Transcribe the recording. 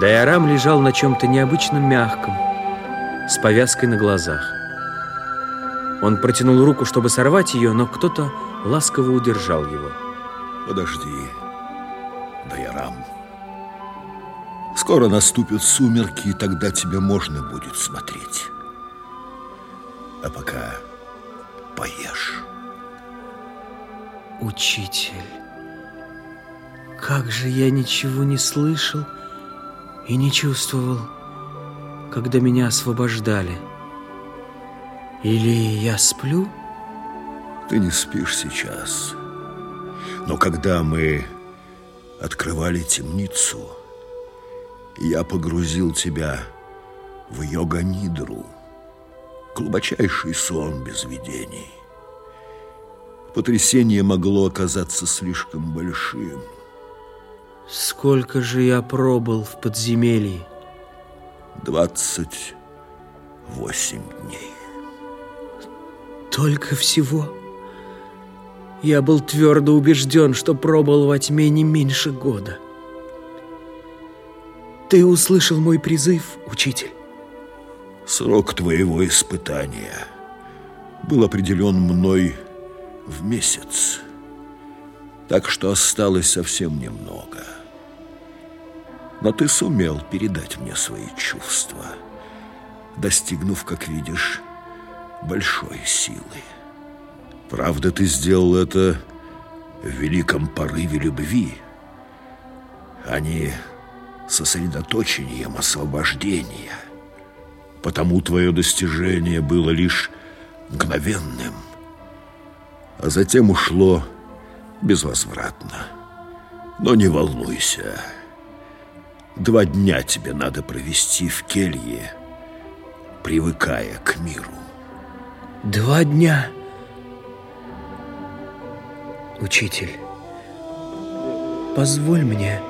Дайарам лежал на чем-то необычном мягком, с повязкой на глазах. Он протянул руку, чтобы сорвать ее, но кто-то ласково удержал его. Подожди, Дайарам. Скоро наступят сумерки, и тогда тебе можно будет смотреть. А пока поешь. Учитель, как же я ничего не слышал и не чувствовал, когда меня освобождали. Или я сплю? Ты не спишь сейчас. Но когда мы открывали темницу, я погрузил тебя в йога-нидру, глубочайший сон без видений. Потрясение могло оказаться слишком большим. Сколько же я пробыл в подземелье? Двадцать восемь дней. Только всего? Я был твердо убежден, что пробыл во тьме не меньше года. Ты услышал мой призыв, учитель? Срок твоего испытания был определен мной в месяц, так что осталось совсем немного. Но ты сумел передать мне свои чувства, достигнув, как видишь, большой силы. Правда, ты сделал это в великом порыве любви, а не сосредоточением освобождения. Потому твое достижение было лишь мгновенным, а затем ушло безвозвратно. Но не волнуйся, два дня тебе надо провести в келье, привыкая к миру. Два дня? Учитель, позволь мне